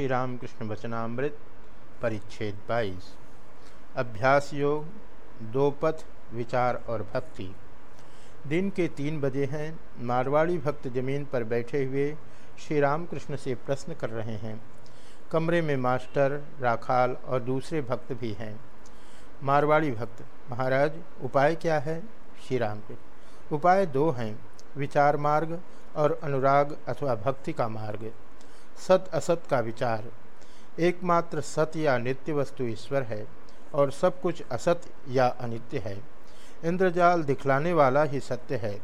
श्री रामकृष्ण वचनामृत, परिच्छेद 22 अभ्यास योग, दो पथ, विचार और भक्ति। दिन के तीन बजे हैं, मारवाड़ी भक्त ज़मीन पर बैठे हुए श्री रामकृष्ण से प्रश्न कर रहे हैं। कमरे में मास्टर, राखाल और दूसरे भक्त भी हैं। मारवाड़ी भक्त, महाराज, उपाय क्या है? श्री राम उपाय दो हैं, विचार मार्ग और अनुराग अथवा भक्ति का मार्ग। सत असत का विचार। एकमात्र सत्य या नित्य वस्तु ईश्वर है और सब कुछ असत या अनित्य है। इंद्रजाल दिखलाने वाला ही सत्य है।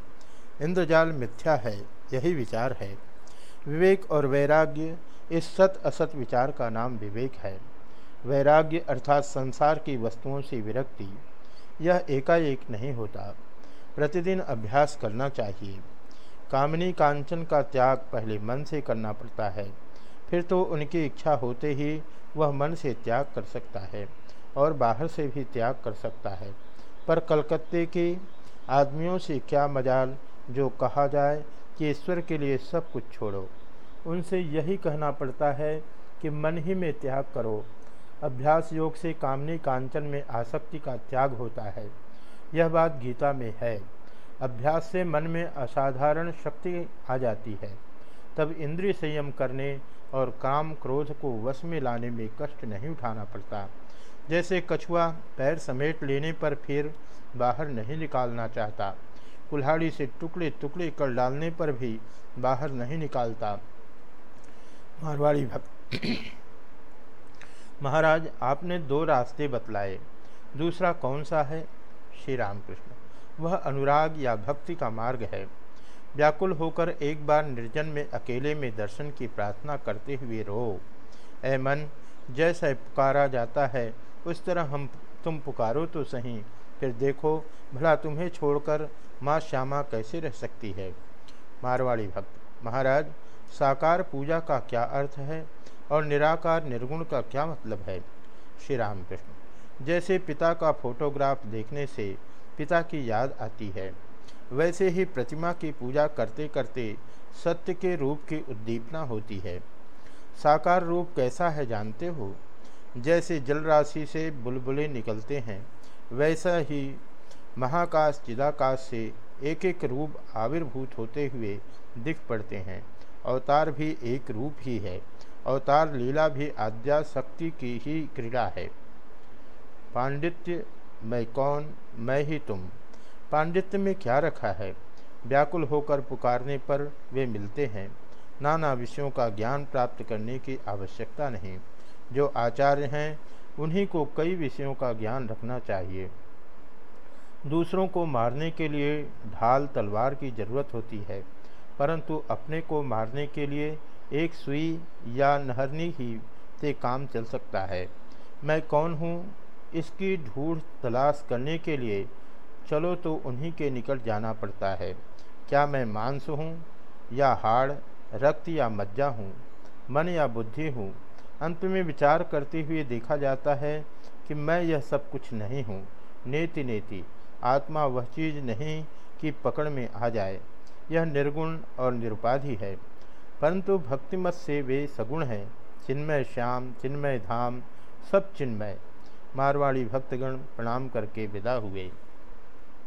इंद्रजाल मिथ्या है, यही विचार है। विवेक और वैराग्य, इस सत असत विचार का नाम विवेक है। वैराग्य अर्थात संसार की वस्तुओं से विरक्ति, यह एकाएक नहीं होता। प्रतिदिन अभ्यास करना चाहिए। कामनी कांचन का त्याग पहले मन से करना पड़ता है। फिर तो उनकी इच्छा होते ही वह मन से त्याग कर सकता है और बाहर से भी त्याग कर सकता है। पर कलकत्ते के आदमियों से क्या मजाल जो कहा जाए कि ईश्वर के लिए सब कुछ छोड़ो। उनसे यही कहना पड़ता है कि मन ही में त्याग करो। अभ्यास योग से कामनी कांचन में आसक्ति का त्याग होता है। यह बात गीता में है। अभ्यास से मन में असाधारण शक्ति आ जाती है। तब इंद्रिय संयम करने और काम क्रोध को वश में लाने में कष्ट नहीं उठाना पड़ता। जैसे कछुआ पैर समेट लेने पर फिर बाहर नहीं निकालना चाहता, कुल्हाड़ी से टुकड़े टुकड़े कर डालने पर भी बाहर नहीं निकालता। मारवाड़ी भक्त, महाराज, आपने दो रास्ते बतलाए। दूसरा कौन सा है? श्री रामकृष्ण। वह अनुराग या भक्ति का मार्ग है। व्याकुल होकर एक बार निर्जन में अकेले में दर्शन की प्रार्थना करते हुए रो। ए मन, जैसा पुकारा जाता है, उस तरह हम, तुम पुकारो तो सही। फिर देखो, भला तुम्हें छोड़कर माँ श्यामा कैसे रह सकती है? मारवाड़ी भक्त, महाराज, साकार पूजा का क्या अर्थ है और निराकार निर्गुण का क्या मतलब है? श्री रामकृष्ण, जैसे पिता का फोटोग्राफ देखने से पिता की याद आती है। वैसे ही प्रतिमा की पूजा करते करते सत्य के रूप की उद्दीपना होती है। साकार रूप कैसा है जानते हो? जैसे जल राशि से बुलबुले निकलते हैं, वैसा ही महाकाश, चिदाकाश से एक एक रूप आविर्भूत होते हुए दिख पड़ते हैं। अवतार भी एक रूप ही है। अवतार लीला भी आद्या शक्ति की ही क्रीड़ा है। पांडित्य, मैं कौन? मैं ही तुम। पांडित्य में क्या रखा है? व्याकुल होकर पुकारने पर वे मिलते हैं। नाना विषयों का ज्ञान प्राप्त करने की आवश्यकता नहीं। जो आचार्य हैं, उन्हीं को कई विषयों का ज्ञान रखना चाहिए। दूसरों को मारने के लिए ढाल तलवार की ज़रूरत होती है, परंतु अपने को मारने के लिए एक सुई या नहरनी ही से काम चल सकता है। मैं कौन हूँ? इसकी ढूंढ तलाश करने के लिए चलो तो उन्हीं के निकट जाना पड़ता है। क्या मैं मांस हूँ या हाड़, रक्त या मज्जा हूँ, मन या बुद्धि हूँ? अंत में विचार करते हुए देखा जाता है कि मैं यह सब कुछ नहीं हूँ। नेति नेति, आत्मा वह चीज़ नहीं कि पकड़ में आ जाए। यह निर्गुण और निरुपाधि है। परंतु भक्तिमत से वे सगुण हैं। चिन्मय श्याम, चिन्मय धाम, सब चिन्मय। मारवाड़ी भक्तगण प्रणाम करके विदा हुए।